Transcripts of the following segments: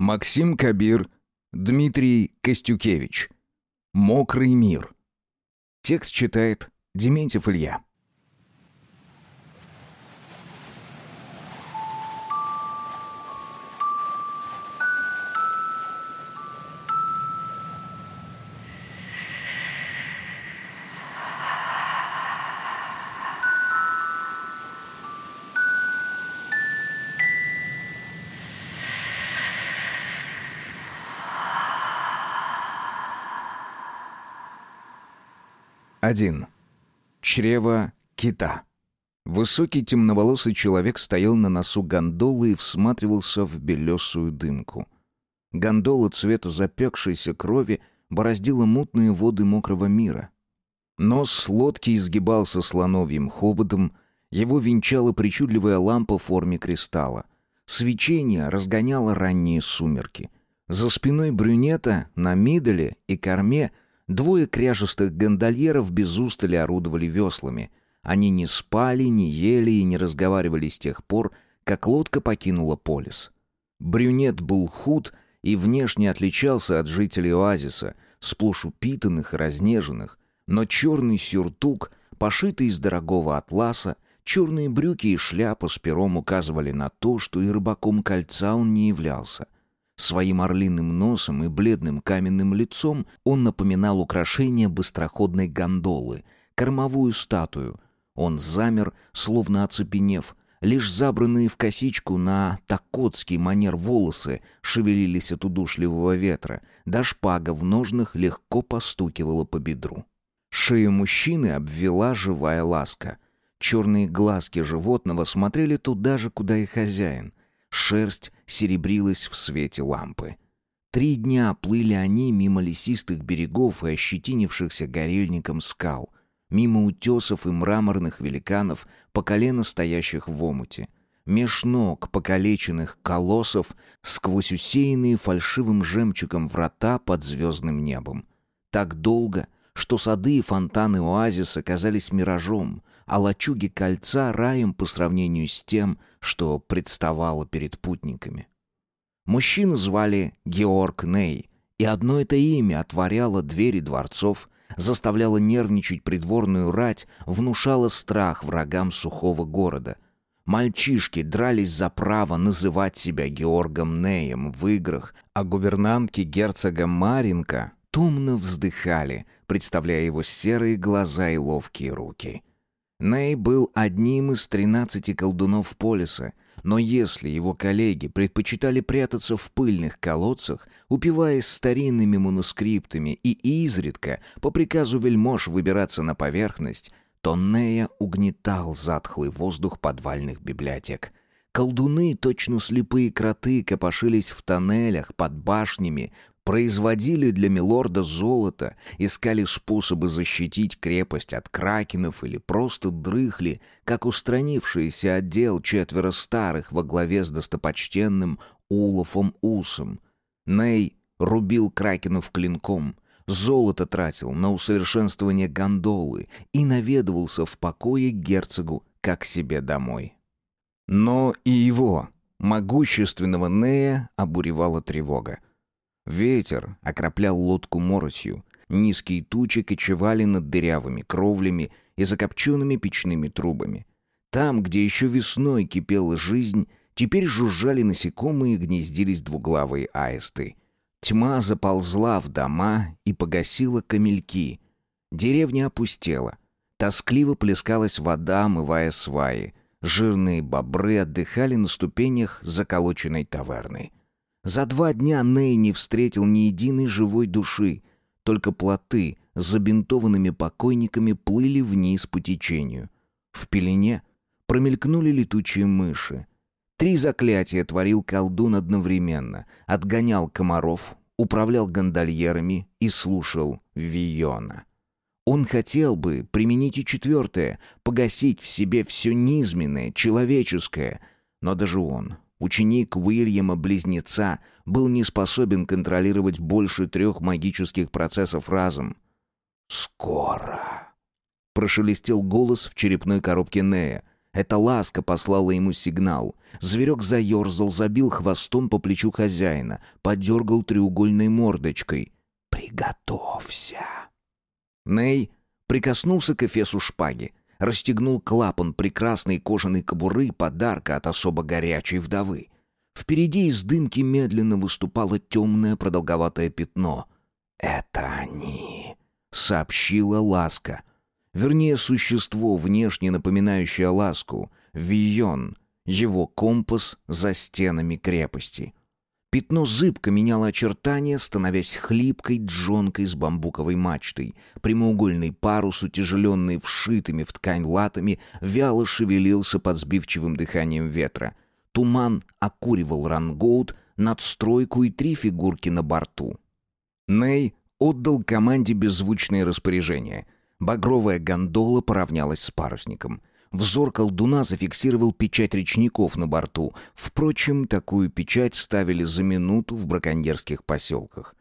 Максим Кабир, Дмитрий Костюкевич. «Мокрый мир». Текст читает Дементьев Илья. Один. Чрево кита. Высокий темноволосый человек стоял на носу гондолы и всматривался в белесую дымку. Гондола цвета запекшейся крови бороздила мутные воды мокрого мира. Нос лодки изгибался слоновьим хоботом, его венчала причудливая лампа в форме кристалла. Свечение разгоняло ранние сумерки. За спиной брюнета на мидоле и корме — Двое кряжестых гондольеров без устали орудовали веслами. Они не спали, не ели и не разговаривали с тех пор, как лодка покинула полис. Брюнет был худ и внешне отличался от жителей оазиса, сплошь упитанных и разнеженных, но черный сюртук, пошитый из дорогого атласа, черные брюки и шляпа с пером указывали на то, что и рыбаком кольца он не являлся — Своим орлиным носом и бледным каменным лицом он напоминал украшение быстроходной гондолы, кормовую статую. Он замер, словно оцепенев. Лишь забранные в косичку на такотский манер волосы шевелились от удушливого ветра, да шпага в ножнах легко постукивала по бедру. Шею мужчины обвела живая ласка. Черные глазки животного смотрели туда же, куда и хозяин — Шерсть серебрилась в свете лампы. Три дня плыли они мимо лесистых берегов и ощетинившихся горельником скал, мимо утесов и мраморных великанов, по колено стоящих в омуте, меж ног покалеченных колоссов, сквозь усеянные фальшивым жемчугом врата под звездным небом. Так долго, что сады и фонтаны оазиса казались миражом, а лачуги кольца раем по сравнению с тем, что представало перед путниками. Мужчину звали Георг Ней, и одно это имя отворяло двери дворцов, заставляло нервничать придворную рать, внушало страх врагам сухого города. Мальчишки дрались за право называть себя Георгом Неем в играх, а гувернантки герцога Маринка томно вздыхали, представляя его серые глаза и ловкие руки. Ней был одним из тринадцати колдунов Полиса, но если его коллеги предпочитали прятаться в пыльных колодцах, упиваясь старинными манускриптами и изредка по приказу вельмож выбираться на поверхность, то Нея угнетал затхлый воздух подвальных библиотек. Колдуны, точно слепые кроты, копошились в тоннелях под башнями, производили для милорда золото, искали способы защитить крепость от кракенов или просто дрыхли, как устранившийся отдел четверо старых во главе с достопочтенным Улафом Усом. Ней рубил кракенов клинком, золото тратил на усовершенствование гондолы и наведывался в покое герцогу как себе домой. Но и его, могущественного Нея, обуревала тревога. Ветер окроплял лодку моросью. Низкие тучи кочевали над дырявыми кровлями и закопченными печными трубами. Там, где еще весной кипела жизнь, теперь жужжали насекомые и гнездились двуглавые аисты. Тьма заползла в дома и погасила камельки. Деревня опустела. Тоскливо плескалась вода, омывая сваи. Жирные бобры отдыхали на ступенях заколоченной таверны. За два дня Ней не встретил ни единой живой души. Только плоты с забинтованными покойниками плыли вниз по течению. В пелене промелькнули летучие мыши. Три заклятия творил колдун одновременно. Отгонял комаров, управлял гондольерами и слушал Виона. Он хотел бы применить и четвертое, погасить в себе все низменное, человеческое, но даже он Ученик Уильяма-близнеца был не способен контролировать больше трех магических процессов разом. «Скоро!» — прошелестел голос в черепной коробке Нея. Эта ласка послала ему сигнал. Зверек заерзал, забил хвостом по плечу хозяина, подергал треугольной мордочкой. «Приготовься!» Ней прикоснулся к эфесу шпаги, расстегнул клапан прекрасной кожаной кобуры подарка от особо горячей вдовы. Впереди из дымки медленно выступало темное продолговатое пятно. «Это они!» — сообщила Ласка. Вернее, существо, внешне напоминающее Ласку, Вийон, его компас за стенами крепости. Пятно зыбко меняло очертания, становясь хлипкой джонкой с бамбуковой мачтой. Прямоугольный парус, утяжеленный вшитыми в ткань латами, вяло шевелился под сбивчивым дыханием ветра. Туман окуривал рангоут, надстройку и три фигурки на борту. Ней отдал команде беззвучное распоряжение. Багровая гондола поравнялась с парусником. Взор колдуна зафиксировал печать речников на борту. Впрочем, такую печать ставили за минуту в браконьерских поселках.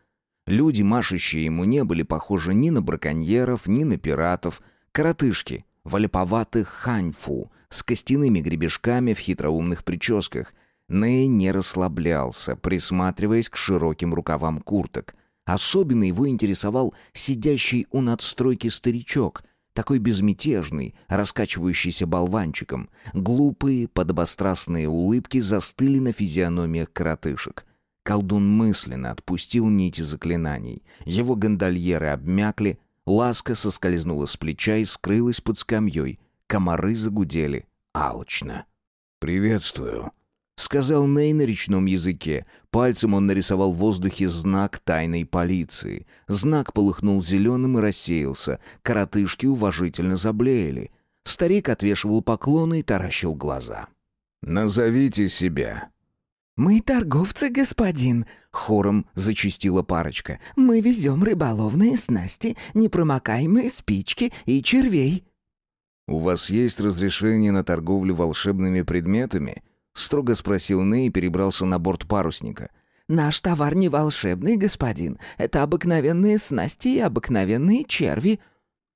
Люди, машущие ему, не были похожи ни на браконьеров, ни на пиратов. Коротышки, валиповатых ханьфу, с костяными гребешками в хитроумных прическах. Нэй не расслаблялся, присматриваясь к широким рукавам курток. Особенно его интересовал сидящий у надстройки старичок, такой безмятежный, раскачивающийся болванчиком. Глупые, подобострастные улыбки застыли на физиономиях коротышек. Колдун мысленно отпустил нити заклинаний. Его гондольеры обмякли, ласка соскользнула с плеча и скрылась под скамьей. Комары загудели. Алчно. «Приветствую», сказал Ней на речном языке. Пальцем он нарисовал в воздухе знак тайной полиции. Знак полыхнул зеленым и рассеялся. Коротышки уважительно заблеяли. Старик отвешивал поклоны и таращил глаза. «Назовите себя». «Мы торговцы, господин», — хором зачистила парочка. «Мы везем рыболовные снасти, непромокаемые спички и червей». «У вас есть разрешение на торговлю волшебными предметами?» Строго спросил Ней и перебрался на борт парусника. Наш товар не волшебный, господин. Это обыкновенные снасти и обыкновенные черви.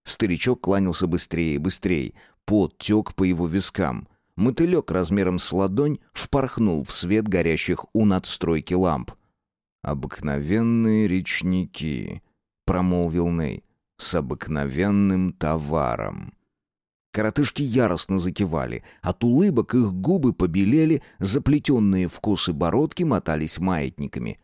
Старичок кланялся быстрее и быстрее. Пот тек по его вискам. Мотылек размером с ладонь впорхнул в свет горящих у надстройки ламп. «Обыкновенные речники», — промолвил Ней, — «с обыкновенным товаром». Коротышки яростно закивали. От улыбок их губы побелели, заплетенные в косы бородки мотались маятниками.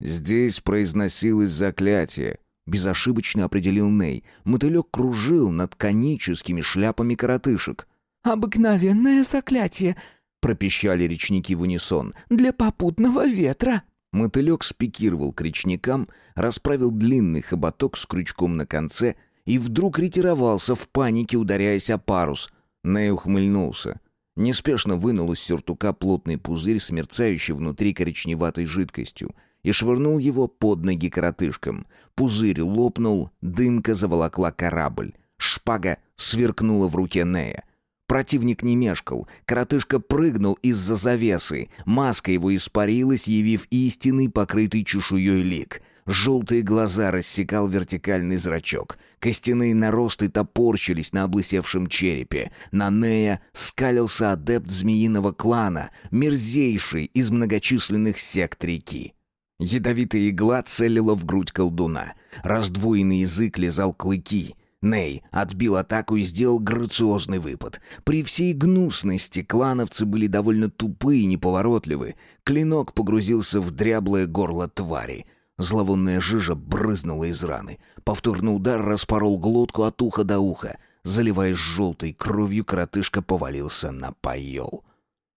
«Здесь произносилось заклятие», — безошибочно определил Ней. Мотылек кружил над коническими шляпами коротышек. «Обыкновенное заклятие», — пропищали речники в унисон, — «для попутного ветра». Мотылек спикировал к речникам, расправил длинный хоботок с крючком на конце — и вдруг ретировался в панике, ударяясь о парус. Ней ухмыльнулся. Неспешно вынул из сюртука плотный пузырь с мерцающей внутри коричневатой жидкостью и швырнул его под ноги коротышкам. Пузырь лопнул, дымка заволокла корабль. Шпага сверкнула в руке Нея. Противник не мешкал. Коротышка прыгнул из-за завесы. Маска его испарилась, явив истинный, покрытый чешуей лик. Желтые глаза рассекал вертикальный зрачок. Костяные наросты топорщились на облысевшем черепе. На Нея скалился адепт змеиного клана, мерзейший из многочисленных сект реки. Ядовитая игла целила в грудь колдуна. Раздвоенный язык лизал клыки. Ней отбил атаку и сделал грациозный выпад. При всей гнусности клановцы были довольно тупые и неповоротливы. Клинок погрузился в дряблое горло твари — Зловонная жижа брызнула из раны. Повторный удар распорол глотку от уха до уха. Заливаясь желтой кровью, коротышка повалился на поел.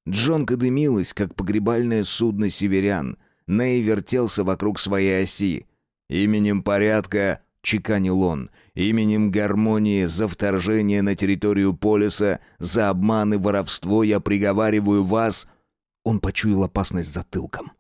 Джонка дымилась, как погребальное судно северян. Ней вертелся вокруг своей оси. «Именем порядка», — чеканил он, — «именем гармонии за вторжение на территорию полиса, за обман и воровство я приговариваю вас...» Он почуял опасность затылком.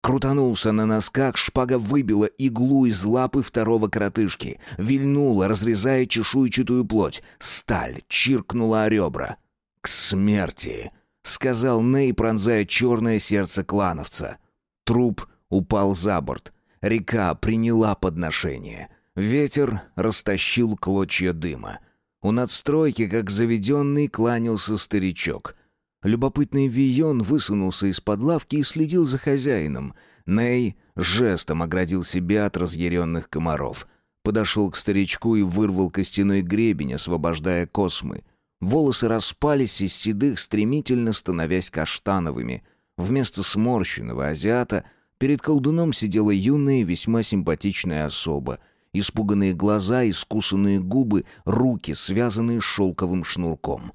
Крутанулся на носках, шпага выбила иглу из лапы второго коротышки. Вильнула, разрезая чешуйчатую плоть. Сталь чиркнула о ребра. «К смерти!» — сказал Ней, пронзая черное сердце клановца. Труп упал за борт. Река приняла подношение. Ветер растащил клочья дыма. У надстройки, как заведенный, кланялся старичок. Любопытный Вион высунулся из-под лавки и следил за хозяином. Ней жестом оградил себя от разъяренных комаров. Подошел к старичку и вырвал костяной гребень, освобождая космы. Волосы распались из седых, стремительно становясь каштановыми. Вместо сморщенного азиата перед колдуном сидела юная весьма симпатичная особа. Испуганные глаза, искусанные губы, руки, связанные шелковым шнурком.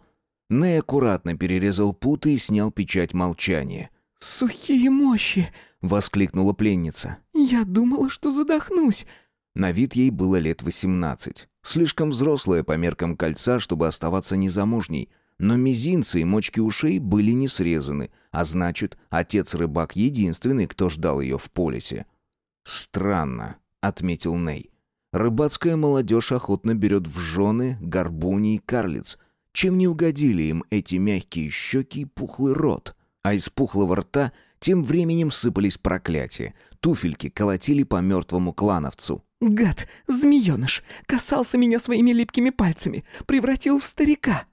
Ней аккуратно перерезал путы и снял печать молчания. «Сухие мощи!» — воскликнула пленница. «Я думала, что задохнусь!» На вид ей было лет восемнадцать. Слишком взрослая по меркам кольца, чтобы оставаться незамужней. Но мизинцы и мочки ушей были не срезаны, а значит, отец-рыбак единственный, кто ждал ее в полисе. «Странно», — отметил Ней. «Рыбацкая молодежь охотно берет в жены горбуни и карлиц. Чем не угодили им эти мягкие щеки и пухлый рот?» А из пухлого рта тем временем сыпались проклятия. Туфельки колотили по мертвому клановцу. «Гад, змееныш, касался меня своими липкими пальцами, превратил в старика».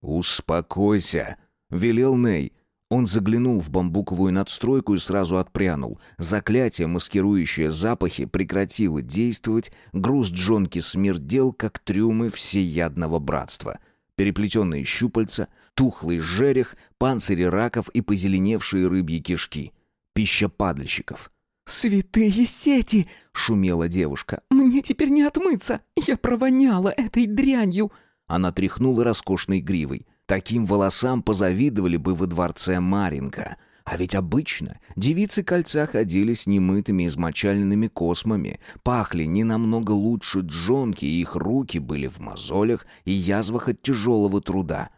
«Успокойся», — велел Ней. Он заглянул в бамбуковую надстройку и сразу отпрянул. Заклятие, маскирующее запахи, прекратило действовать, груз джонки смердел, как трюмы всеядного братства. Переплетенные щупальца, тухлый жерех, панцири раков и позеленевшие рыбьи кишки. Пища падальщиков. «Святые сети!» — шумела девушка. «Мне теперь не отмыться! Я провоняла этой дрянью!» Она тряхнула роскошной гривой. Таким волосам позавидовали бы во дворце Маринка. А ведь обычно девицы кольца ходили с немытыми измочаленными космами, пахли не намного лучше джонки, и их руки были в мозолях и язвах от тяжелого труда.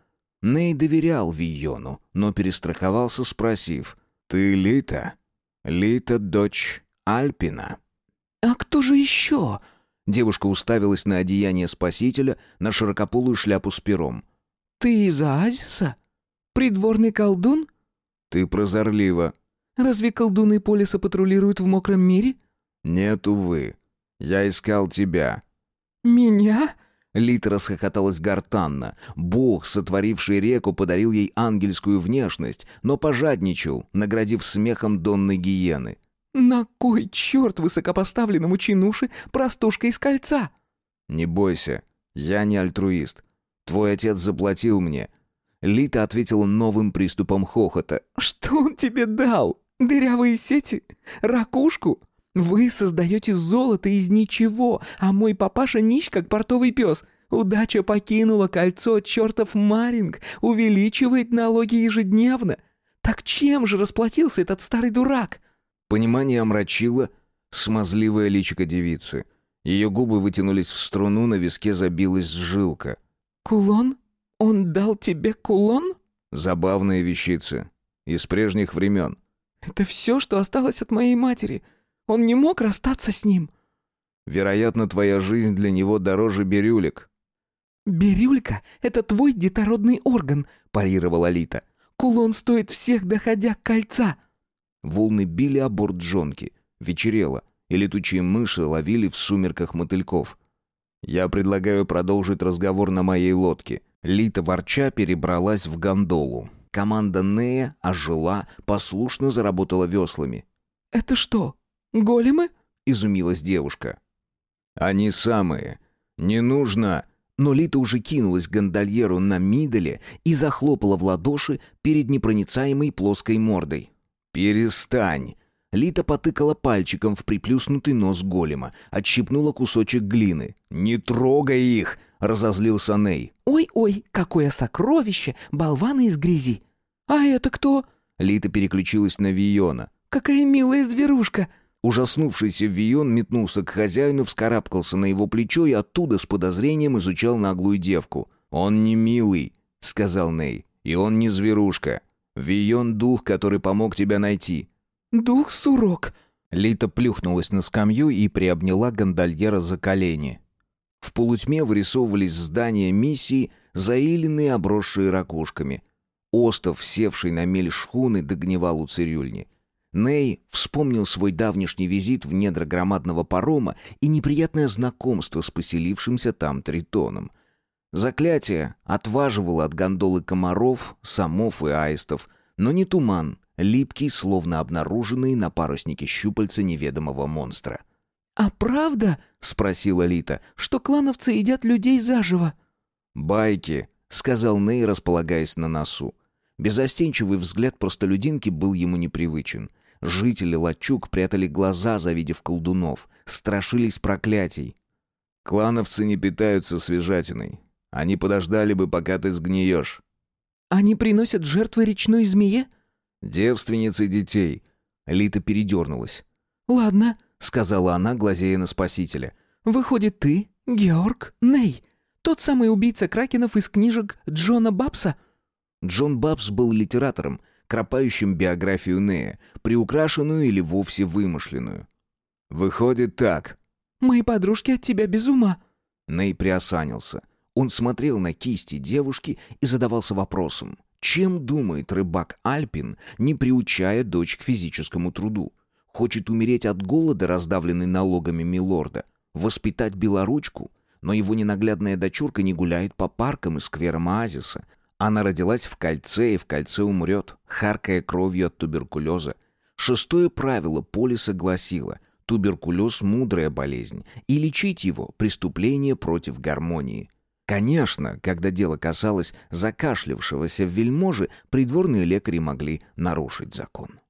Ней доверял Вийону, но перестраховался, спросив, «Ты Лита?» Лита — дочь Альпина. «А кто же еще?» Девушка уставилась на одеяние спасителя, на широкополую шляпу с пером. «Ты из Оазиса? Придворный колдун?» «Ты прозорлива». «Разве колдуны полиса патрулируют в мокром мире?» «Нет, увы. Я искал тебя». «Меня?» Лита расхохоталась гортанно. Бог, сотворивший реку, подарил ей ангельскую внешность, но пожадничал, наградив смехом донной гиены. «На кой черт высокопоставленному чинуши простушка из кольца?» «Не бойся, я не альтруист. Твой отец заплатил мне». Лита ответила новым приступом хохота. «Что он тебе дал? Дырявые сети? Ракушку? Вы создаете золото из ничего, а мой папаша нищ, как портовый пес. Удача покинула кольцо, чертов Маринг, увеличивает налоги ежедневно. Так чем же расплатился этот старый дурак?» Понимание омрачило смазливое личико девицы. Ее губы вытянулись в струну, на виске забилась жилка. «Кулон? Он дал тебе кулон?» Забавная вещица. Из прежних времен. «Это все, что осталось от моей матери. Он не мог расстаться с ним». «Вероятно, твоя жизнь для него дороже бирюлек». «Бирюлька — это твой детородный орган», — парировала Лита. «Кулон стоит всех, доходя кольца». Волны били о борт джонки. Вечерело, и летучие мыши ловили в сумерках мотыльков. «Я предлагаю продолжить разговор на моей лодке». Лита ворча перебралась в гондолу. Команда Нея ожила, послушно заработала веслами. «Это что, големы?» — изумилась девушка. «Они самые. Не нужно...» Но Лита уже кинулась к гондольеру на мидоле и захлопала в ладоши перед непроницаемой плоской мордой. «Перестань!» Лита потыкала пальчиком в приплюснутый нос голема, отщипнула кусочек глины. «Не трогай их!» — разозлился Ней. «Ой-ой, какое сокровище! Болваны из грязи!» «А это кто?» Лита переключилась на Виона. «Какая милая зверушка!» Ужаснувшийся Вион метнулся к хозяину, вскарабкался на его плечо и оттуда с подозрением изучал наглую девку. «Он не милый», — сказал Ней, — «и он не зверушка. Вион — дух, который помог тебя найти». «Дух сурок». Лита плюхнулась на скамью и приобняла гондольера за колени. В полутьме вырисовывались здания миссии, заиленные, обросшие ракушками. Остов, севший на мель шхуны, догнивал у цирюльни. Ней вспомнил свой давнишний визит в недра громадного парома и неприятное знакомство с поселившимся там тритоном. Заклятие отваживало от гондолы комаров, самов и аистов, но не туман, липкий, словно обнаруженный на паруснике щупальца неведомого монстра. «А правда?» — спросила Лита, — «что клановцы едят людей заживо?» «Байки», — сказал Ней, располагаясь на носу. Безостенчивый взгляд простолюдинки был ему непривычен. Жители Лачуг прятали глаза, завидев колдунов, страшились проклятий. «Клановцы не питаются свежатиной. Они подождали бы, пока ты сгниешь». «Они приносят жертвы речной змее?» «Девственницы детей». Лита передернулась. «Ладно», — сказала она, глазея на спасителя. «Выходит, ты, Георг Ней, тот самый убийца кракенов из книжек Джона Бабса?» Джон Бабс был литератором, кропающим биографию Нея, приукрашенную или вовсе вымышленную. «Выходит так». «Мои подружки от тебя без ума». Ней приосанился. Он смотрел на кисти девушки и задавался вопросом, чем думает рыбак Альпин, не приучая дочь к физическому труду? Хочет умереть от голода, раздавленный налогами милорда? Воспитать белоручку? Но его ненаглядная дочурка не гуляет по паркам и скверам оазиса. Она родилась в кольце и в кольце умрет, харкая кровью от туберкулеза. Шестое правило полиса гласило «Туберкулез – мудрая болезнь, и лечить его – преступление против гармонии». Конечно, когда дело касалось закашлявшегося вельможи, придворные лекари могли нарушить закон.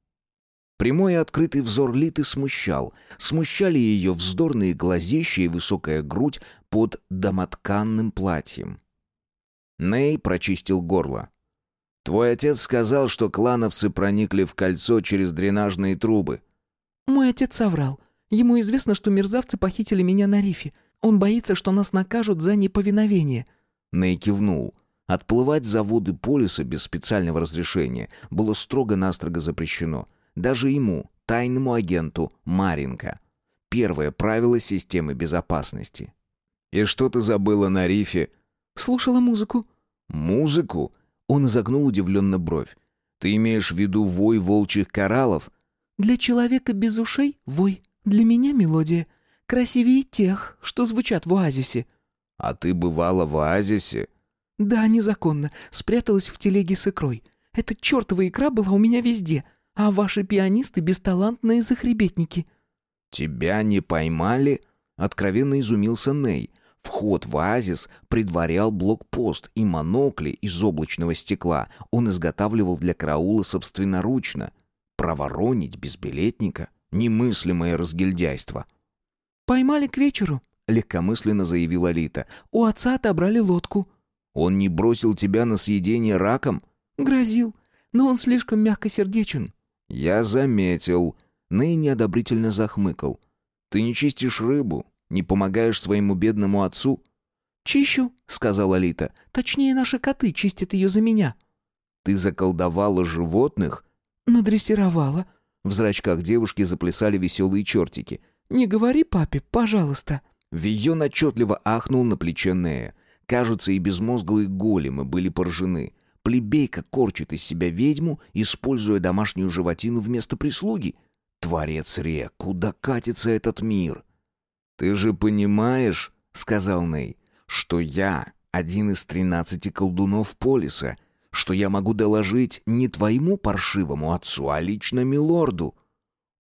Прямой и открытый взор Литы смущал. Смущали ее вздорные глазища и высокая грудь под домотканным платьем. Ней прочистил горло. «Твой отец сказал, что клановцы проникли в кольцо через дренажные трубы». «Мой отец соврал. Ему известно, что мерзавцы похитили меня на рифе. Он боится, что нас накажут за неповиновение». Ней кивнул. Отплывать за воды полиса без специального разрешения было строго-настрого запрещено. Даже ему, тайному агенту Маринка. Первое правило системы безопасности. «И что ты забыла на рифе?» «Слушала музыку». «Музыку?» Он изогнул удивленно бровь. «Ты имеешь в виду вой волчьих кораллов?» «Для человека без ушей — вой. Для меня мелодия красивее тех, что звучат в оазисе». «А ты бывала в оазисе?» «Да, незаконно. Спряталась в телеге с икрой. Эта чертова икра была у меня везде, а ваши пианисты — бесталантные захребетники». «Тебя не поймали?» — откровенно изумился Ней. Вход в оазис предварял блокпост, и монокли из облачного стекла он изготавливал для караула собственноручно. Проворонить без билетника — немыслимое разгильдяйство. «Поймали к вечеру», — легкомысленно заявила Лита. «У отца отобрали лодку». «Он не бросил тебя на съедение раком?» «Грозил, но он слишком мягкосердечен». «Я заметил». Ней неодобрительно захмыкал. «Ты не чистишь рыбу, не помогаешь своему бедному отцу?» «Чищу», — сказала Лита. «Точнее, наши коты чистят ее за меня». «Ты заколдовала животных?» «Надрессировала». В зрачках девушки заплясали веселые чертики — «Не говори папе, пожалуйста». Вийон отчетливо ахнул на плече Нея. Кажется, и безмозглые големы были поражены. Плебейка корчит из себя ведьму, используя домашнюю животину вместо прислуги. Творец рек, куда катится этот мир? «Ты же понимаешь, — сказал Ней, — что я один из тринадцати колдунов Полиса, что я могу доложить не твоему паршивому отцу, а лично милорду».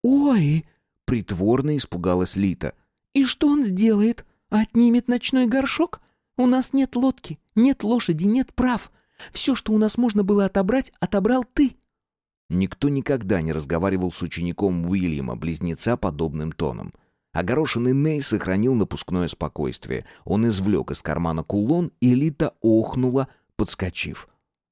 «Ой!» Притворно испугалась Лита. «И что он сделает? Отнимет ночной горшок? У нас нет лодки, нет лошади, нет прав. Все, что у нас можно было отобрать, отобрал ты». Никто никогда не разговаривал с учеником Уильяма, близнеца, подобным тоном. Огорошенный Ней сохранил напускное спокойствие. Он извлек из кармана кулон, и Лита охнула, подскочив.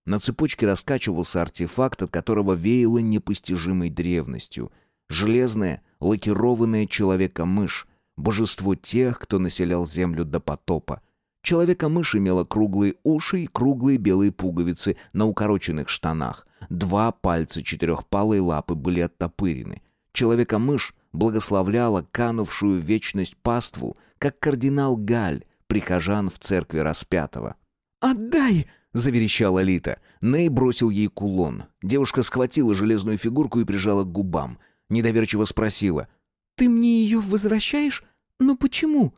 На цепочке раскачивался артефакт, от которого веяло непостижимой древностью. Железная, лакированная человека-мышь, божество тех, кто населял землю до потопа. Человека-мышь имела круглые уши и круглые белые пуговицы на укороченных штанах. Два пальца четырехпалой лапы были оттопырены. Человека-мышь благословляла канувшую в вечность паству, как кардинал Галь, прихожан в церкви распятого. «Отдай!» — заверещала Лита. Ней бросил ей кулон. Девушка схватила железную фигурку и прижала к губам — Недоверчиво спросила. «Ты мне ее возвращаешь? Но почему?»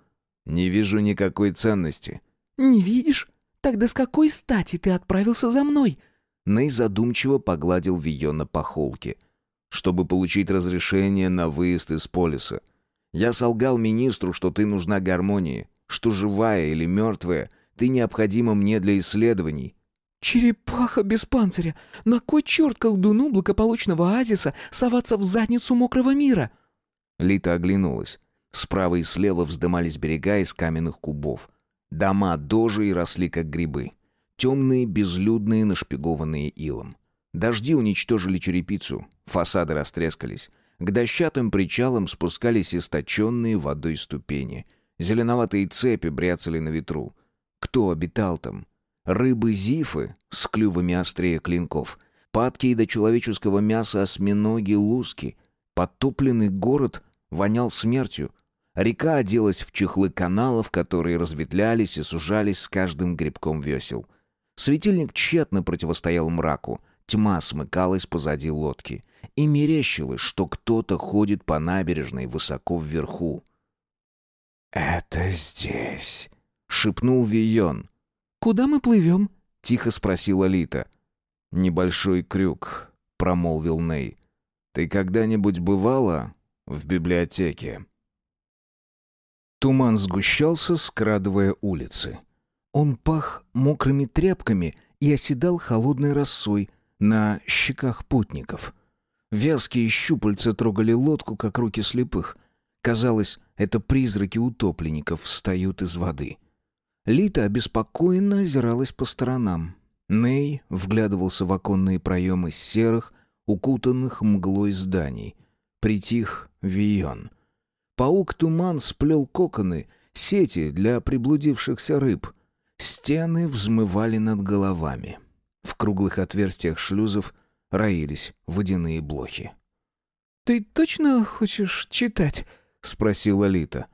«Не вижу никакой ценности». «Не видишь? Тогда с какой стати ты отправился за мной?» Ней задумчиво погладил Вийона по холке. «Чтобы получить разрешение на выезд из полиса. Я солгал министру, что ты нужна гармонии, что живая или мертвая, ты необходима мне для исследований». «Черепаха без панциря! На кой черт колдуну благополучного оазиса соваться в задницу мокрого мира?» Лита оглянулась. Справа и слева вздымались берега из каменных кубов. Дома дожи и росли как грибы. Темные, безлюдные, нашпигованные илом. Дожди уничтожили черепицу, фасады растрескались. К дощатым причалам спускались источенные водой ступени. Зеленоватые цепи бряцали на ветру. Кто обитал там? Рыбы-зифы с клювами острее клинков. Падкие до человеческого мяса осьминоги-луски. Подтопленный город вонял смертью. Река оделась в чехлы каналов, которые разветвлялись и сужались с каждым грибком весел. Светильник тщетно противостоял мраку. Тьма смыкалась позади лодки. И мерещилось, что кто-то ходит по набережной высоко вверху. «Это здесь», — шепнул Вион. «Куда мы плывем?» — тихо спросила Лита. «Небольшой крюк», — промолвил Ней. «Ты когда-нибудь бывала в библиотеке?» Туман сгущался, скрадывая улицы. Он пах мокрыми тряпками и оседал холодной росой на щеках путников. Вязкие щупальца трогали лодку, как руки слепых. Казалось, это призраки утопленников встают из воды. Лита обеспокоенно озиралась по сторонам. Ней вглядывался в оконные проемы серых, укутанных мглой зданий. Притих Вион. Паук-туман сплел коконы, сети для приблудившихся рыб. Стены взмывали над головами. В круглых отверстиях шлюзов роились водяные блохи. «Ты точно хочешь читать?» — спросила Лита.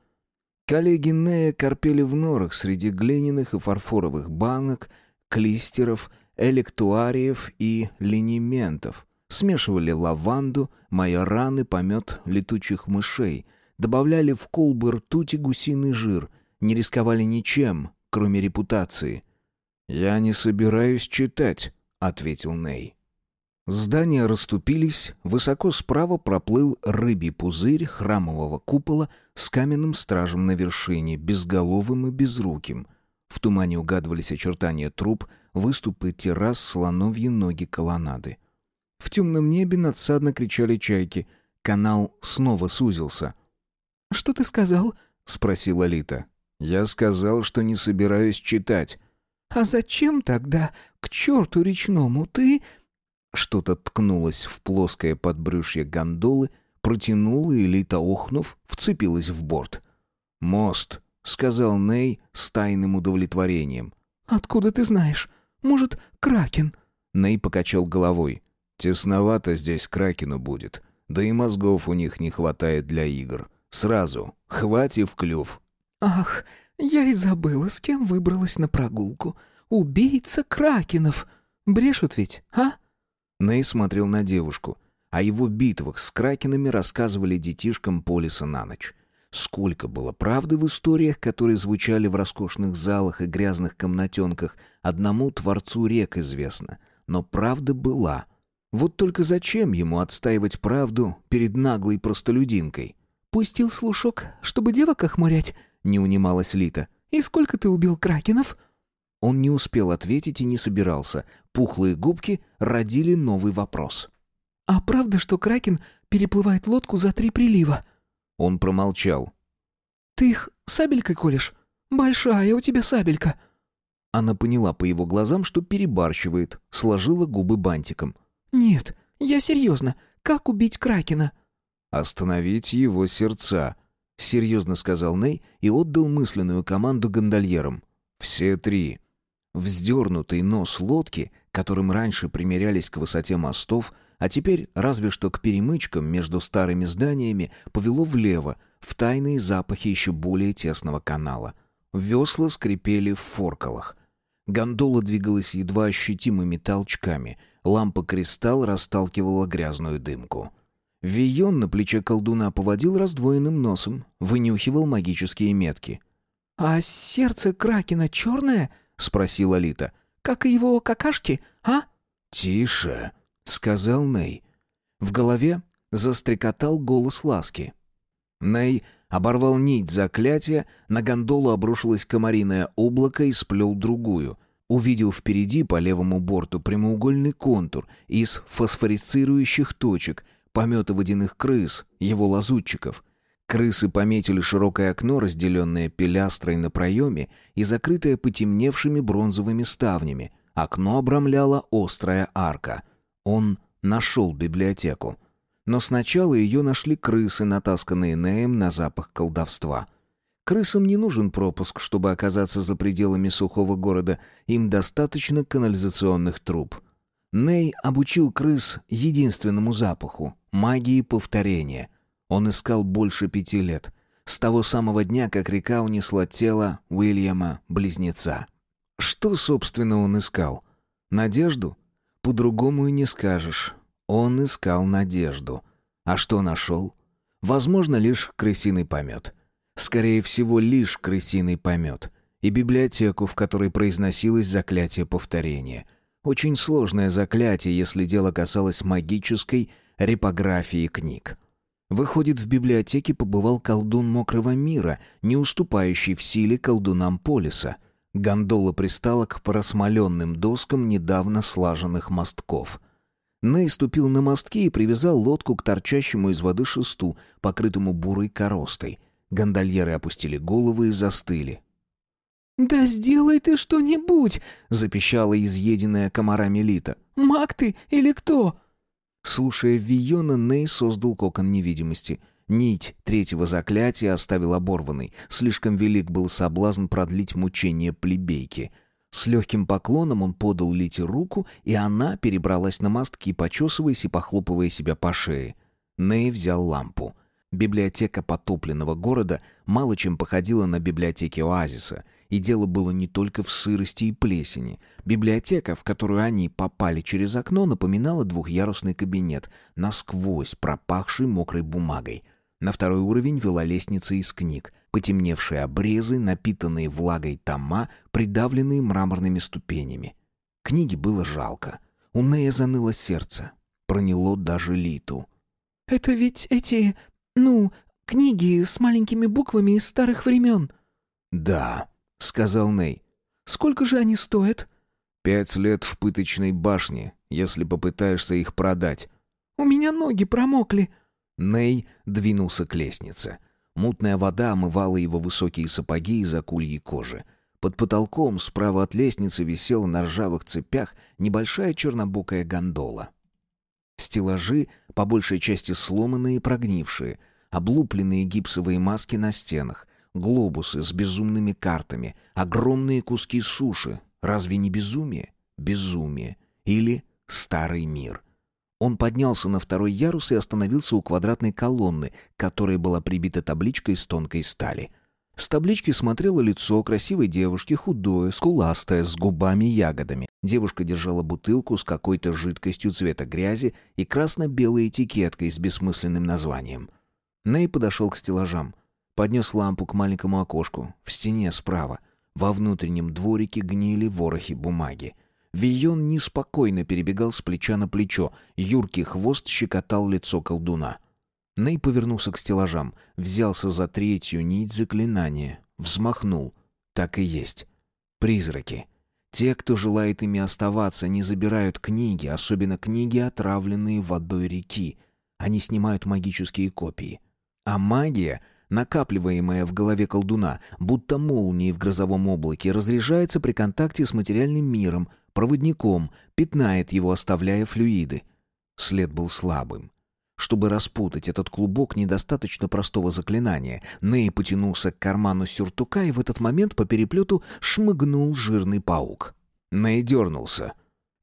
Коллеги Нея корпели в норах среди глиняных и фарфоровых банок, клистеров, электуариев и линементов. Смешивали лаванду, майоран и помет летучих мышей. Добавляли в колбы ртуть и гусиный жир. Не рисковали ничем, кроме репутации. «Я не собираюсь читать», — ответил Ней. Здания расступились, высоко справа проплыл рыбий пузырь храмового купола с каменным стражем на вершине, безголовым и безруким. В тумане угадывались очертания труб, выступы террас, слоновьи ноги колоннады. В темном небе надсадно кричали чайки. Канал снова сузился. «Что ты сказал?» — спросила Лита. Я сказал, что не собираюсь читать. А зачем тогда к черту речному ты... Что-то ткнулось в плоское подбрюшье гондолы, протянуло и Лита, охнув, вцепилась в борт. «Мост», — сказал Ней с тайным удовлетворением. «Откуда ты знаешь? Может, Кракен?» Ней покачал головой. «Тесновато здесь Кракену будет. Да и мозгов у них не хватает для игр. Сразу, хватит в клюв, «Ах, я и забыла, с кем выбралась на прогулку. Убийца Кракенов. Брешут ведь, а?» Ней смотрел на девушку. О его битвах с Кракенами рассказывали детишкам Полиса на ночь. Сколько было правды в историях, которые звучали в роскошных залах и грязных комнатенках, одному Творцу рек известно. Но правда была. Вот только зачем ему отстаивать правду перед наглой простолюдинкой? «Пустил слушок, чтобы девок охмурять?» не унималась Лита. «И сколько ты убил кракенов?» Он не успел ответить и не собирался. Пухлые губки родили новый вопрос. «А правда, что кракен переплывает лодку за три прилива?» Он промолчал. «Ты их сабелькой колешь? Большая у тебя сабелька!» Она поняла по его глазам, что перебарщивает, сложила губы бантиком. «Нет, я серьезно. Как убить кракена?» «Остановить его сердца», — серьезно сказал Ней и отдал мысленную команду гондольерам. «Все три». Вздернутый нос лодки, которым раньше примерялись к высоте мостов, а теперь разве что к перемычкам между старыми зданиями, повело влево, в тайные запахи еще более тесного канала. Весла скрипели в форкалах. Гондола двигалась едва ощутимыми толчками. Лампа-кристалл расталкивала грязную дымку. Вион на плече колдуна поводил раздвоенным носом, вынюхивал магические метки. «А сердце Кракена черное?» — спросила Лита. «Как его какашки, а?» «Тише», — сказал Ней. В голове застрекотал голос ласки. Ней оборвал нить заклятия, на гондолу обрушилось комариное облако и сплел другую. Увидел впереди по левому борту прямоугольный контур из фосфорицирующих точек, помета водяных крыс, его лазутчиков. Крысы пометили широкое окно, разделенное пилястрой на проеме и закрытое потемневшими бронзовыми ставнями. Окно обрамляла острая арка. Он нашел библиотеку. Но сначала ее нашли крысы, натасканные Неем на запах колдовства. Крысам не нужен пропуск, чтобы оказаться за пределами сухого города, им достаточно канализационных труб. Ней обучил крыс единственному запаху — магии повторения. Он искал больше пяти лет, с того самого дня, как река унесла тело Уильяма-близнеца. Что, собственно, он искал? Надежду? По-другому и не скажешь. Он искал надежду. А что нашел? Возможно, лишь крысиный помет. Скорее всего, лишь крысиный помет. И библиотеку, в которой произносилось заклятие повторения. Очень сложное заклятие, если дело касалось магической репографии книг. Выходит, в библиотеке побывал колдун мокрого мира, не уступающий в силе колдунам полиса. Гондола пристала к просмоленным доскам недавно слаженных мостков. Ней ступил на мостки и привязал лодку к торчащему из воды шесту, покрытому бурой коростой. Гондольеры опустили головы и застыли. «Да сделай ты что-нибудь!» — запищала изъеденная комарами Лита. «Маг ты или кто?» Слушая Вийона, Ней создал кокон невидимости. Нить третьего заклятия оставил оборванной. Слишком велик был соблазн продлить мучение плебейки — с легким поклоном он подал Лите руку, и она перебралась на мостки, почесываясь и похлопывая себя по шее. Ней взял лампу. Библиотека потопленного города мало чем походила на библиотеки оазиса, и дело было не только в сырости и плесени. Библиотека, в которую они попали через окно, напоминала двухъярусный кабинет, насквозь пропахший мокрой бумагой. На второй уровень вела лестница из книг — потемневшие обрезы, напитанные влагой тома, придавленные мраморными ступенями. Книги было жалко. У Нея заныло сердце. Проняло даже Литу. «Это ведь эти, ну, книги с маленькими буквами из старых времен». «Да», — сказал Ней. «Сколько же они стоят?» «Пять лет в пыточной башне, если попытаешься их продать». «У меня ноги промокли». Ней двинулся к лестнице. Мутная вода омывала его высокие сапоги из акульей кожи. Под потолком справа от лестницы висела на ржавых цепях небольшая чернобокая гондола. Стеллажи, по большей части сломанные и прогнившие, облупленные гипсовые маски на стенах, глобусы с безумными картами, огромные куски суши. Разве не безумие? Безумие. Или старый мир. Он поднялся на второй ярус и остановился у квадратной колонны, к которой была прибита табличка из тонкой стали. С таблички смотрело лицо красивой девушки, худое, скуластое, с губами-ягодами. Девушка держала бутылку с какой-то жидкостью цвета грязи и красно-белой этикеткой с бессмысленным названием. Ней подошел к стеллажам. Поднес лампу к маленькому окошку, в стене справа. Во внутреннем дворике гнили ворохи бумаги. Вион неспокойно перебегал с плеча на плечо, юркий хвост щекотал лицо колдуна. Ней повернулся к стеллажам, взялся за третью нить заклинания, взмахнул. Так и есть. Призраки. Те, кто желает ими оставаться, не забирают книги, особенно книги, отравленные водой реки. Они снимают магические копии. А магия накапливаемая в голове колдуна, будто молнии в грозовом облаке, разряжается при контакте с материальным миром, проводником, пятнает его, оставляя флюиды. След был слабым. Чтобы распутать этот клубок недостаточно простого заклинания, Ней потянулся к карману сюртука, и в этот момент по переплету шмыгнул жирный паук. Ней дернулся.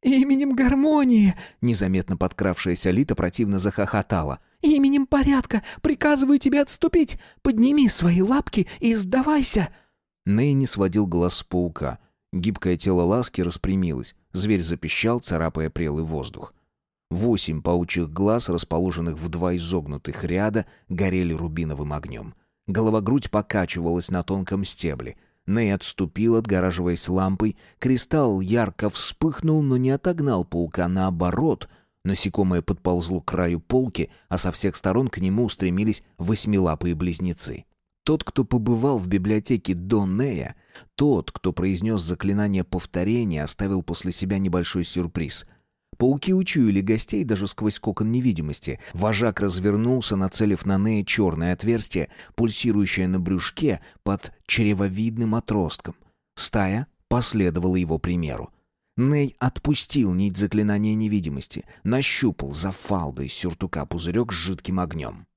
«Именем гармонии!» Незаметно подкравшаяся Лита противно захохотала. «Именем порядка приказываю тебе отступить! Подними свои лапки и сдавайся!» Ней не сводил глаз с паука. Гибкое тело ласки распрямилось. Зверь запищал, царапая прелый воздух. Восемь паучьих глаз, расположенных в два изогнутых ряда, горели рубиновым огнем. Голова-грудь покачивалась на тонком стебле. Ней отступил, отгораживаясь лампой. Кристалл ярко вспыхнул, но не отогнал паука. Наоборот, насекомое подползло к краю полки, а со всех сторон к нему устремились восьмилапые близнецы. Тот, кто побывал в библиотеке до Нея, тот, кто произнес заклинание повторения, оставил после себя небольшой сюрприз — Пауки учуяли гостей даже сквозь кокон невидимости. Вожак развернулся, нацелив на Нея черное отверстие, пульсирующее на брюшке под чревовидным отростком. Стая последовала его примеру. Ней отпустил нить заклинания невидимости, нащупал за фалдой сюртука пузырек с жидким огнем.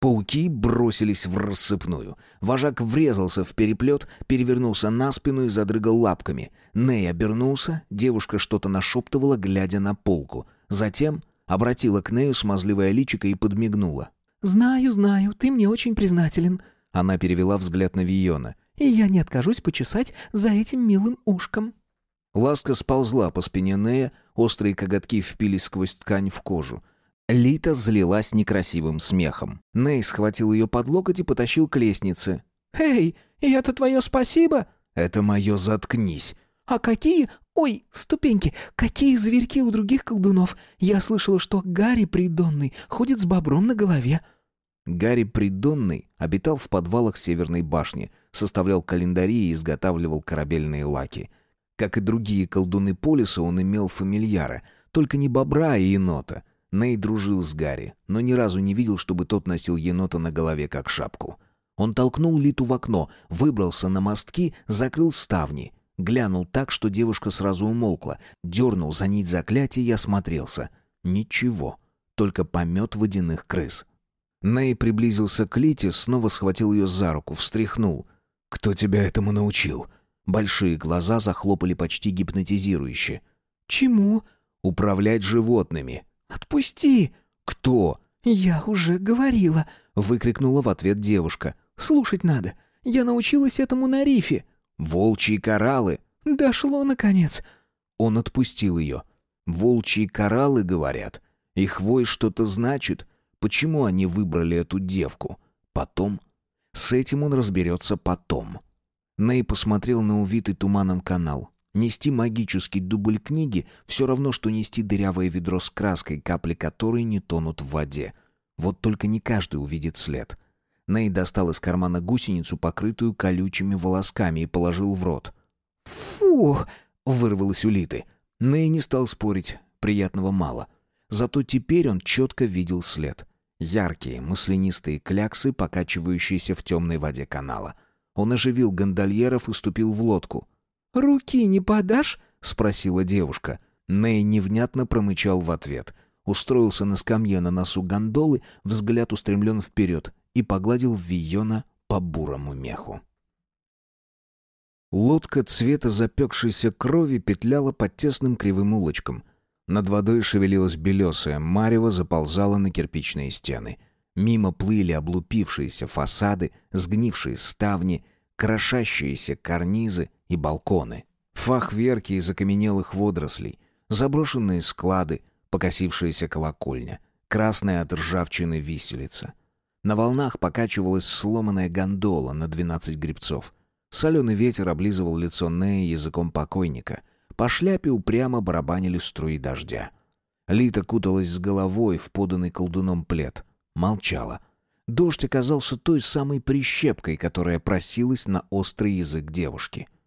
Пауки бросились в рассыпную. Вожак врезался в переплет, перевернулся на спину и задрыгал лапками. Ней обернулся, девушка что-то нашептывала, глядя на полку. Затем обратила к Нею смазливое личико и подмигнула. «Знаю, знаю, ты мне очень признателен». Она перевела взгляд на Виона. «И я не откажусь почесать за этим милым ушком». Ласка сползла по спине Нея, острые коготки впились сквозь ткань в кожу. Лита злилась некрасивым смехом. Ней схватил ее под локоть и потащил к лестнице. «Эй, и это твое спасибо?» «Это мое заткнись». «А какие... Ой, ступеньки! Какие зверьки у других колдунов! Я слышала, что Гарри Придонный ходит с бобром на голове». Гарри Придонный обитал в подвалах Северной башни, составлял календари и изготавливал корабельные лаки. Как и другие колдуны Полиса, он имел фамильяра, только не бобра и енота. Ней дружил с Гарри, но ни разу не видел, чтобы тот носил енота на голове как шапку. Он толкнул Литу в окно, выбрался на мостки, закрыл ставни. Глянул так, что девушка сразу умолкла, дернул за нить заклятия и осмотрелся. Ничего, только помет водяных крыс. Ней приблизился к Лите, снова схватил ее за руку, встряхнул. «Кто тебя этому научил?» Большие глаза захлопали почти гипнотизирующе. «Чему?» «Управлять животными». «Отпусти!» «Кто?» «Я уже говорила», — выкрикнула в ответ девушка. «Слушать надо. Я научилась этому на рифе». «Волчьи кораллы». «Дошло, наконец». Он отпустил ее. «Волчьи кораллы, говорят. Их вой что-то значит. Почему они выбрали эту девку? Потом. С этим он разберется потом». Ней посмотрел на увитый туманом канал. Нести магический дубль книги все равно, что нести дырявое ведро с краской, капли которой не тонут в воде. Вот только не каждый увидит след. Ней достал из кармана гусеницу, покрытую колючими волосками, и положил в рот. «Фу!» — вырвалось у Литы. Ней не стал спорить, приятного мало. Зато теперь он четко видел след. Яркие, маслянистые кляксы, покачивающиеся в темной воде канала. Он оживил гондольеров и ступил в лодку — «Руки не подашь?» — спросила девушка. Ней невнятно промычал в ответ. Устроился на скамье на носу гондолы, взгляд устремлен вперед, и погладил Вийона по бурому меху. Лодка цвета запекшейся крови петляла под тесным кривым улочком. Над водой шевелилась белесая, марево заползала на кирпичные стены. Мимо плыли облупившиеся фасады, сгнившие ставни, крошащиеся карнизы, и балконы. Фахверки из окаменелых водорослей, заброшенные склады, покосившаяся колокольня, красная от ржавчины виселица. На волнах покачивалась сломанная гондола на двенадцать гребцов. Соленый ветер облизывал лицо Нея языком покойника. По шляпе упрямо барабанили струи дождя. Лита куталась с головой в поданный колдуном плед. Молчала. Дождь оказался той самой прищепкой, которая просилась на острый язык девушки —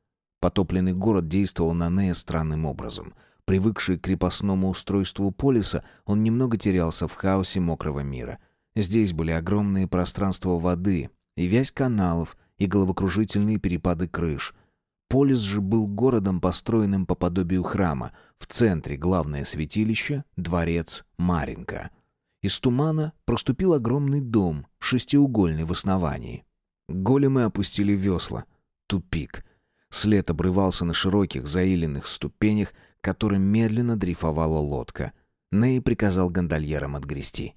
Потопленный город действовал на Нея странным образом. Привыкший к крепостному устройству полиса, он немного терялся в хаосе мокрого мира. Здесь были огромные пространства воды, и вязь каналов, и головокружительные перепады крыш. Полис же был городом, построенным по подобию храма. В центре главное святилище — дворец Маринка. Из тумана проступил огромный дом, шестиугольный в основании. Големы опустили весла. Тупик — След обрывался на широких заиленных ступенях, которым медленно дрейфовала лодка. Ней приказал гондольерам отгрести.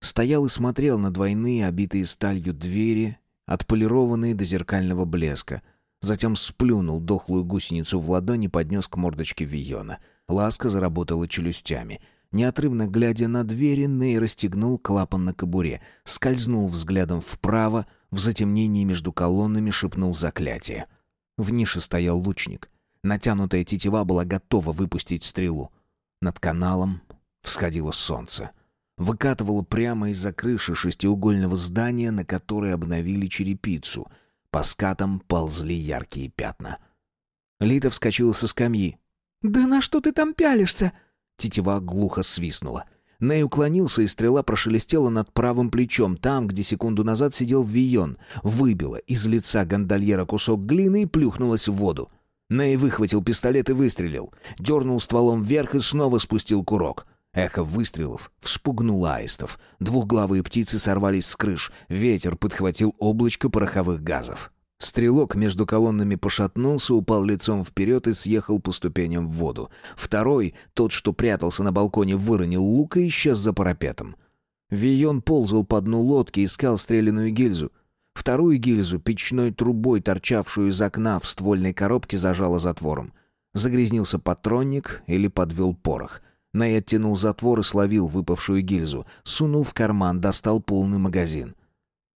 Стоял и смотрел на двойные, обитые сталью двери, отполированные до зеркального блеска. Затем сплюнул дохлую гусеницу в ладони и поднес к мордочке Виона. Ласка заработала челюстями. Неотрывно глядя на двери, Ней расстегнул клапан на кобуре, скользнул взглядом вправо, в затемнении между колоннами шепнул заклятие — В нише стоял лучник. Натянутая тетива была готова выпустить стрелу. Над каналом всходило солнце. Выкатывало прямо из-за крыши шестиугольного здания, на которой обновили черепицу. По скатам ползли яркие пятна. Лита вскочила со скамьи. «Да на что ты там пялишься?» Тетива глухо свистнула. Ней уклонился, и стрела прошелестела над правым плечом, там, где секунду назад сидел Вион, выбила из лица гондольера кусок глины и плюхнулась в воду. Ней выхватил пистолет и выстрелил. Дернул стволом вверх и снова спустил курок. Эхо выстрелов вспугнуло аистов. Двухглавые птицы сорвались с крыш. Ветер подхватил облачко пороховых газов. Стрелок между колоннами пошатнулся, упал лицом вперед и съехал по ступеням в воду. Второй, тот, что прятался на балконе, выронил лук и исчез за парапетом. Вион ползал по дну лодки, искал стреляную гильзу. Вторую гильзу, печной трубой, торчавшую из окна в ствольной коробке, зажало затвором. Загрязнился патронник или подвел порох. Най оттянул затвор и словил выпавшую гильзу. Сунул в карман, достал полный магазин.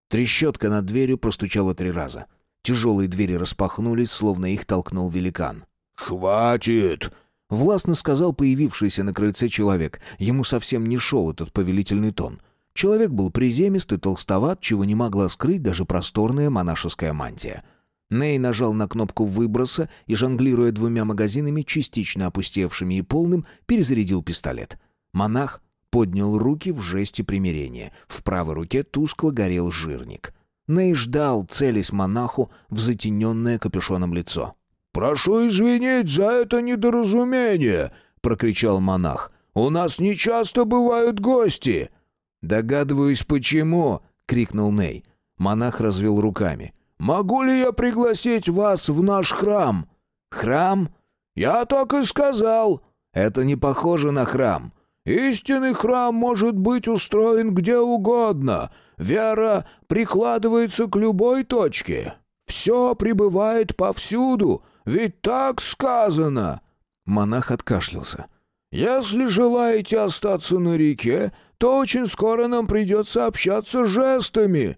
Трещотка над дверью простучала три раза. Тяжелые двери распахнулись, словно их толкнул великан. «Хватит!» — властно сказал появившийся на крыльце человек. Ему совсем не шел этот повелительный тон. Человек был приземист и толстоват, чего не могла скрыть даже просторная монашеская мантия. Ней нажал на кнопку выброса и, жонглируя двумя магазинами, частично опустевшими и полным, перезарядил пистолет. Монах поднял руки в жесте примирения. В правой руке тускло горел жирник. Ней ждал, целясь монаху в затененное капюшоном лицо. «Прошу извинить за это недоразумение!» — прокричал монах. «У нас нечасто бывают гости!» «Догадываюсь, почему!» — крикнул Ней. Монах развел руками. «Могу ли я пригласить вас в наш храм?» «Храм?» «Я так и сказал!» «Это не похоже на храм!» «Истинный храм может быть устроен где угодно. Вера прикладывается к любой точке. Все пребывает повсюду, ведь так сказано!» Монах откашлялся. «Если желаете остаться на реке, то очень скоро нам придется общаться жестами».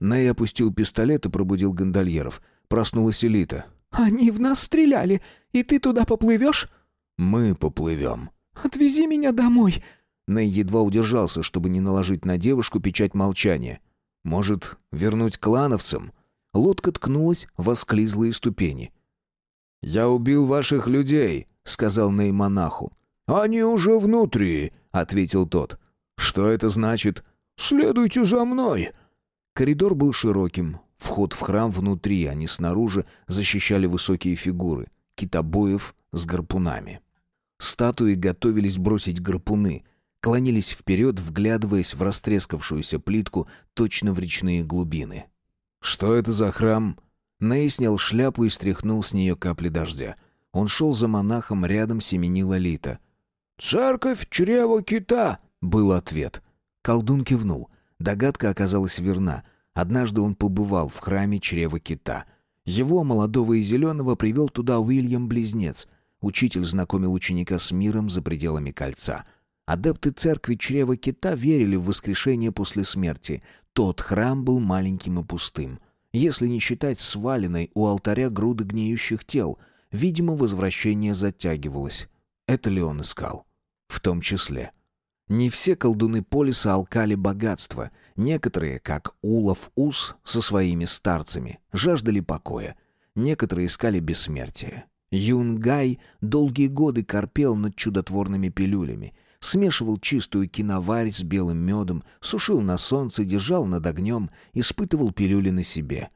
Ней опустил пистолет и пробудил гондольеров. Проснулась Элита. «Они в нас стреляли, и ты туда поплывешь?» «Мы поплывем». «Отвези меня домой». Ней едва удержался, чтобы не наложить на девушку печать молчания. «Может, вернуть клановцам?» Лодка ткнулась в осклизлые ступени. «Я убил ваших людей», — сказал Ней монаху. «Они уже внутри», — ответил тот. «Что это значит?» «Следуйте за мной!» Коридор был широким. Вход в храм внутри, а не снаружи, защищали высокие фигуры. Китобоев с гарпунами. Статуи готовились бросить гарпуны. Клонились вперед, вглядываясь в растрескавшуюся плитку точно в речные глубины. «Что это за храм?» Ней снял шляпу и стряхнул с нее капли дождя. Он шел за монахом, рядом семенила Лита. «Церковь чрева кита!» Был ответ. Колдун кивнул. Догадка оказалась верна. Однажды он побывал в храме чрева кита. Его, молодого и зеленого, привел туда Уильям-близнец. Учитель знакомил ученика с миром за пределами кольца. Адепты церкви чрева кита верили в воскрешение после смерти. Тот храм был маленьким и пустым. Если не считать сваленной у алтаря груды гниющих тел, видимо, возвращение затягивалось. Это ли он искал? В том числе. Не все колдуны полиса алкали богатство. Некоторые, как Улов Ус со своими старцами, жаждали покоя. Некоторые искали бессмертия. Юнгай долгие годы корпел над чудотворными пилюлями. Смешивал чистую киноварь с белым медом, сушил на солнце, держал над огнем, испытывал пилюли на себе.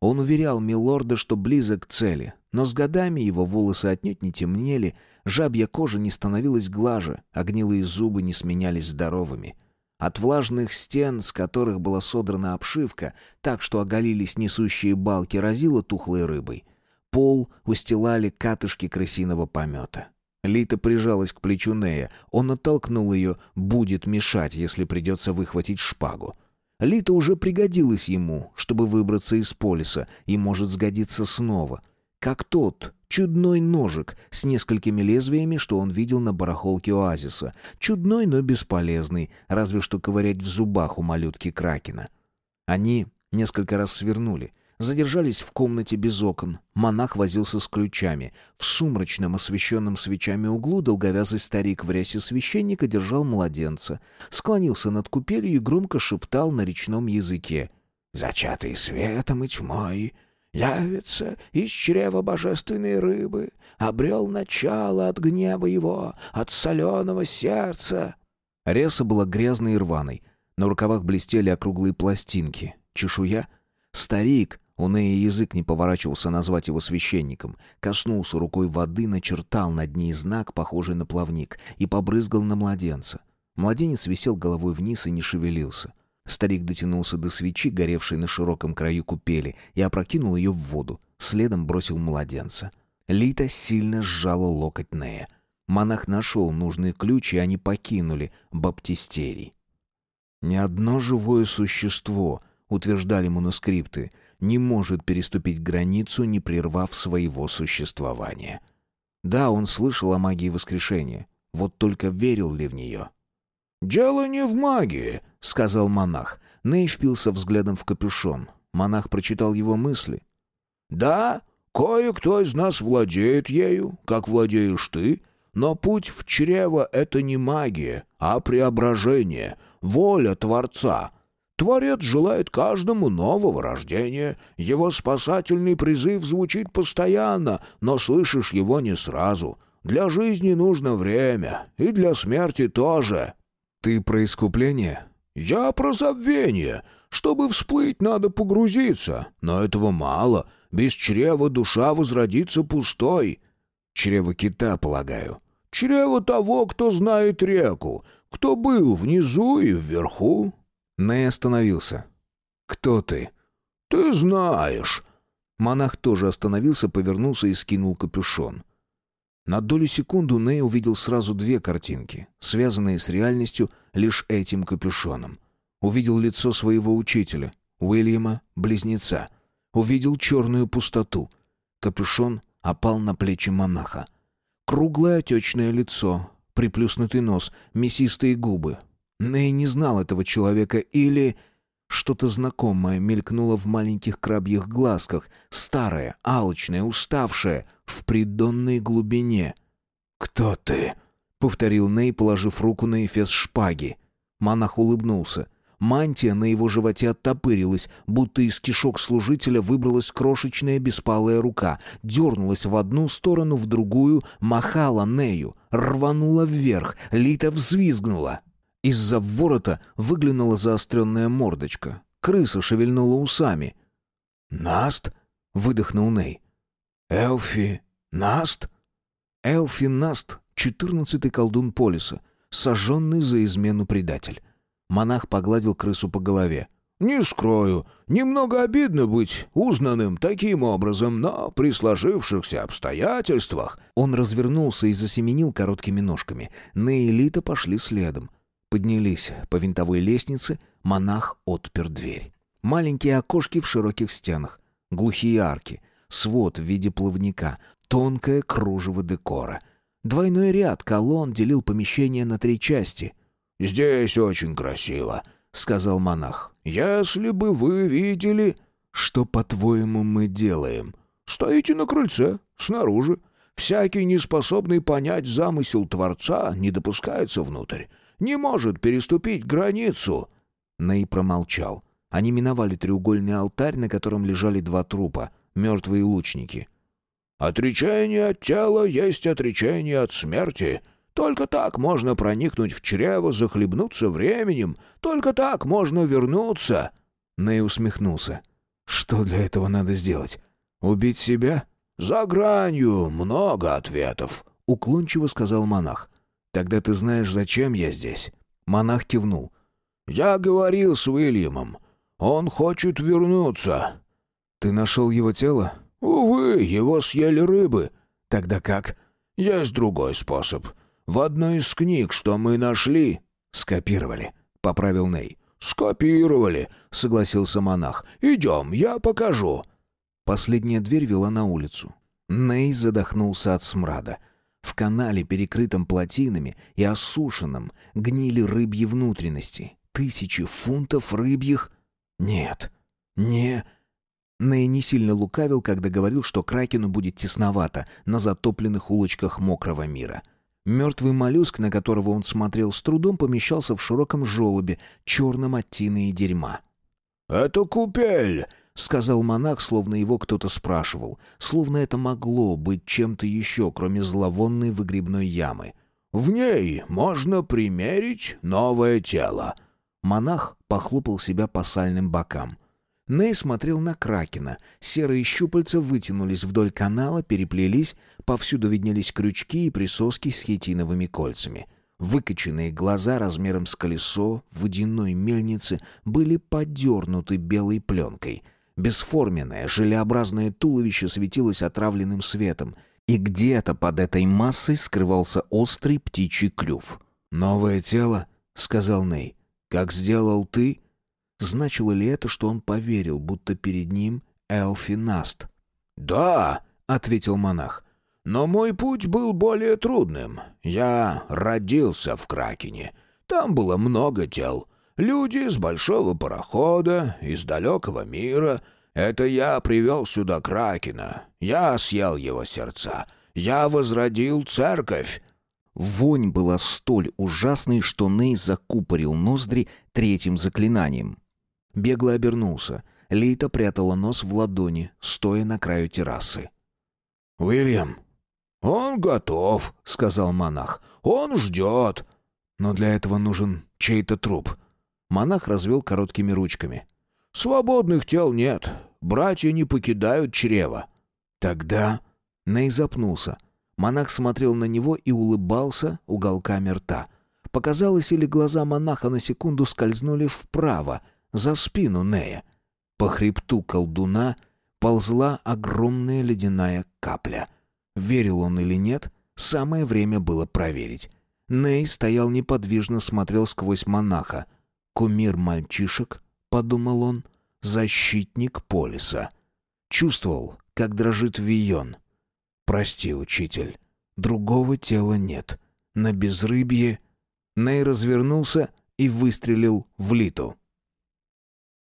Он уверял милорда, что близок к цели, но с годами его волосы отнюдь не темнели, Жабья кожа не становилась глаже, а гнилые зубы не сменялись здоровыми. От влажных стен, с которых была содрана обшивка, так что оголились несущие балки, разило тухлой рыбой. Пол устилали катышки крысиного помета. Лита прижалась к плечу Нея. Он оттолкнул ее, будет мешать, если придется выхватить шпагу. Лита уже пригодилась ему, чтобы выбраться из полиса, и может сгодиться снова. Как тот, Чудной ножик с несколькими лезвиями, что он видел на барахолке оазиса. Чудной, но бесполезный, разве что ковырять в зубах у малютки Кракена. Они несколько раз свернули. Задержались в комнате без окон. Монах возился с ключами. В сумрачном, освещенном свечами углу долговязый старик в рясе священника держал младенца. Склонился над купелью и громко шептал на речном языке. «Зачатый светом и тьмой, явится из чрева божественной рыбы, обрел начало от гнева его, от соленого сердца». Ряса была грязной и рваной. На рукавах блестели округлые пластинки. Чешуя. Старик, у Неи язык не поворачивался назвать его священником. Коснулся рукой воды, начертал над ней знак, похожий на плавник, и побрызгал на младенца. Младенец висел головой вниз и не шевелился. Старик дотянулся до свечи, горевшей на широком краю купели, и опрокинул ее в воду. Следом бросил младенца. Лита сильно сжала локоть Нея. Монах нашел нужный ключ, и они покинули баптистерий. Ни одно живое существо, утверждали манускрипты, не может переступить границу, не прервав своего существования. Да, он слышал о магии воскрешения, вот только верил ли в нее? «Дело не в магии», — сказал монах. Ней впился взглядом в капюшон. Монах прочитал его мысли. «Да, кое-кто из нас владеет ею, как владеешь ты, но путь в чрево — это не магия, а преображение, воля Творца». Творец желает каждому нового рождения. Его спасательный призыв звучит постоянно, но слышишь его не сразу. Для жизни нужно время, и для смерти тоже. Ты про искупление? Я про забвение. Чтобы всплыть, надо погрузиться. Но этого мало. Без чрева душа возродится пустой. Чрево кита, полагаю. Чрево того, кто знает реку, кто был внизу и вверху. Ней остановился. «Кто ты?» «Ты знаешь». Монах тоже остановился, повернулся и скинул капюшон. На долю секунду Ней увидел сразу две картинки, связанные с реальностью лишь этим капюшоном. Увидел лицо своего учителя, Уильяма, близнеца. Увидел черную пустоту. Капюшон опал на плечи монаха. Круглое отечное лицо, приплюснутый нос, мясистые губы, Ней не знал этого человека или... Что-то знакомое мелькнуло в маленьких крабьих глазках, старое, алчное, уставшее, в придонной глубине. «Кто ты?» — повторил Ней, положив руку на эфес шпаги. Монах улыбнулся. Мантия на его животе оттопырилась, будто из кишок служителя выбралась крошечная беспалая рука, дернулась в одну сторону, в другую, махала Нею, рванула вверх, Лита взвизгнула. Из-за ворота выглянула заостренная мордочка. Крыса шевельнула усами. «Наст?» — выдохнул Ней. «Элфи Наст?» Элфи Наст — четырнадцатый колдун Полиса, сожженный за измену предатель. Монах погладил крысу по голове. «Не скрою, немного обидно быть узнанным таким образом, но при сложившихся обстоятельствах...» Он развернулся и засеменил короткими ножками. Нейлита пошли следом. Поднялись по винтовой лестнице, монах отпер дверь. Маленькие окошки в широких стенах, глухие арки, свод в виде плавника, тонкое кружево декора. Двойной ряд колонн делил помещение на три части. «Здесь очень красиво», — сказал монах. «Если бы вы видели...» «Что, по-твоему, мы делаем?» «Стоите на крыльце, снаружи. Всякий, неспособный понять замысел Творца, не допускается внутрь не может переступить границу». Ней промолчал. Они миновали треугольный алтарь, на котором лежали два трупа, мертвые лучники. «Отречение от тела есть отречение от смерти. Только так можно проникнуть в чрево, захлебнуться временем. Только так можно вернуться». Ней усмехнулся. «Что для этого надо сделать? Убить себя?» «За гранью много ответов», — уклончиво сказал монах. Тогда ты знаешь, зачем я здесь?» Монах кивнул. «Я говорил с Уильямом. Он хочет вернуться». «Ты нашел его тело?» «Увы, его съели рыбы». «Тогда как?» «Есть другой способ. В одной из книг, что мы нашли...» «Скопировали», — поправил Ней. «Скопировали», — согласился монах. «Идем, я покажу». Последняя дверь вела на улицу. Ней задохнулся от смрада. В канале, перекрытом плотинами и осушенном, гнили рыбьи внутренности. Тысячи фунтов рыбьих... Нет, не... Ней не сильно лукавил, когда говорил, что Кракену будет тесновато на затопленных улочках мокрого мира. Мертвый моллюск, на которого он смотрел с трудом, помещался в широком желобе, черном от тины и дерьма. «Это купель!» — сказал монах, словно его кто-то спрашивал, словно это могло быть чем-то еще, кроме зловонной выгребной ямы. «В ней можно примерить новое тело». Монах похлопал себя по сальным бокам. Ней смотрел на Кракена. Серые щупальца вытянулись вдоль канала, переплелись, повсюду виднелись крючки и присоски с хитиновыми кольцами. Выкоченные глаза размером с колесо водяной мельницы были подернуты белой пленкой. Бесформенное, желеобразное туловище светилось отравленным светом, и где-то под этой массой скрывался острый птичий клюв. «Новое тело?» — сказал Ней. «Как сделал ты?» Значило ли это, что он поверил, будто перед ним Элфи Наст? «Да», — ответил монах, — «но мой путь был более трудным. Я родился в Кракене. Там было много тел. Люди с большого парохода, из далекого мира. Это я привел сюда Кракена. Я съел его сердца. Я возродил церковь». Вонь была столь ужасной, что Ней закупорил ноздри третьим заклинанием. Бегло обернулся. Лейта прятала нос в ладони, стоя на краю террасы. «Уильям, он готов», — сказал монах. «Он ждет». «Но для этого нужен чей-то труп». Монах развел короткими ручками. «Свободных тел нет. Братья не покидают чрева». «Тогда...» Ней запнулся. Монах смотрел на него и улыбался уголками рта. Показалось, или глаза монаха на секунду скользнули вправо, за спину Нея. По хребту колдуна ползла огромная ледяная капля. Верил он или нет, самое время было проверить. Ней стоял неподвижно, смотрел сквозь монаха. «Кумир мальчишек», — подумал он, — «защитник полиса». Чувствовал, как дрожит Вион. «Прости, учитель, другого тела нет. На безрыбье...» Ней развернулся и выстрелил в Литу.